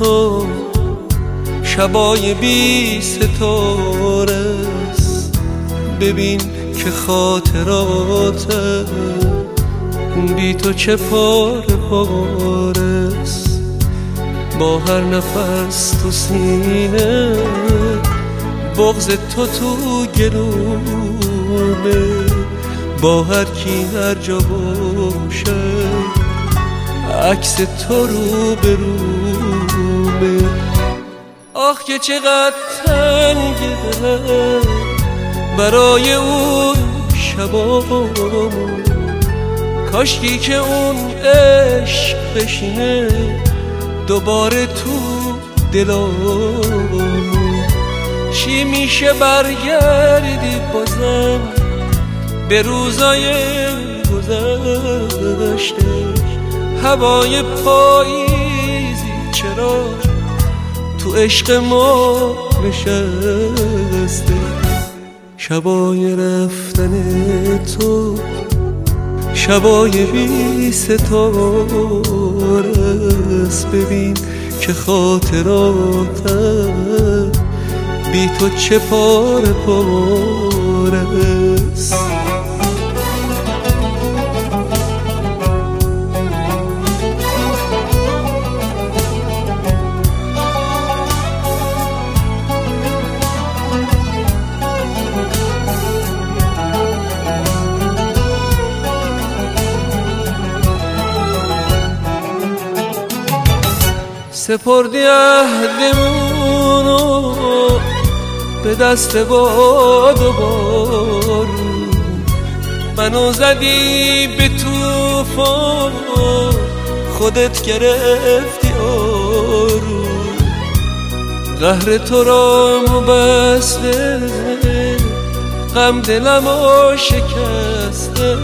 تو شبای بی ستاره ببین که خاطرات بی تو چه پاره پارست با هر نفس تو سینه بغز تو تو گلومه با هر کی هر جا باشه عکس تو رو برومه آخ که چقدر تنگ دلم برای اون شبامون. کاشکی که اون عشق بشینه دوباره تو دلامون. چی میشه برگردی بازم به روزای گذشته؟ هوای پاییزی چرا تو عشق ما نشسته؟ شبای رفتن تو شبای بی ستاره ببین که خاطراتم بی تو چه پاره پاره سپردی عهدمونو به دست باد و بارون منو زدی به توفان خودت گرفتی آرو. قهر تو را مبسته غم دلم شکسته.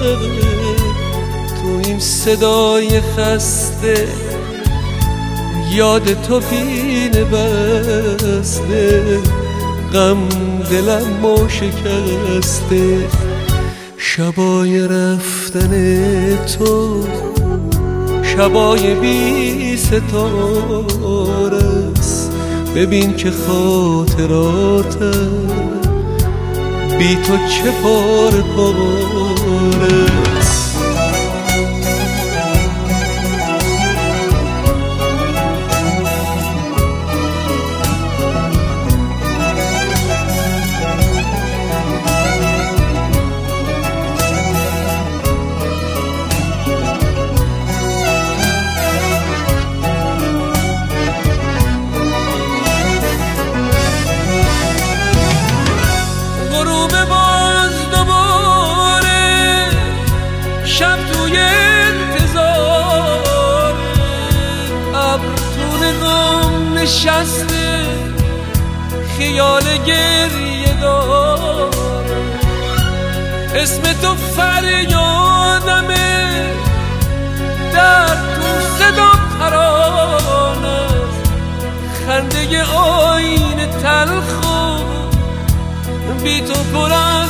تو این صدای خسته یاد تو بینه بسته. غم دلم ما شکسته. شبای رفتن تو شبای بی ستاره ببین که خاطراتم بی تو چه پاره پاره. نشسته خیال گریه داره. اسم تو فریادمه در تو صدا پرانه خنده آین تلخ بی تو پر از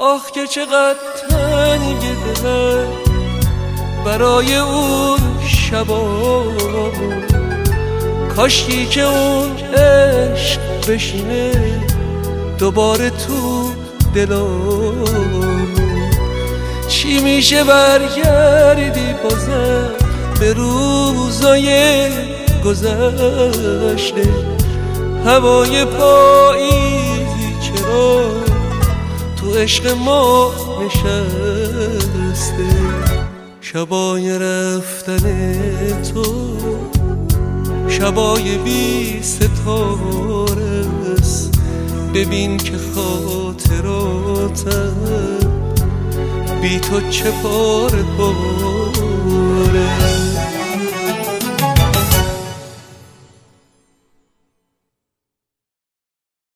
آخ که چقدر تنگ دلم برای اون شبامون کاشکی که اون عشق بشینه دوباره تو دلامون چی میشه برگردی بازم به روزای گذشته؟ هوای پاییزی چرا تو عشق ما نشسته؟ شبای رفتن تو شبای بی ستاره ببین که خاطراتم بی تو چه پاره پاره.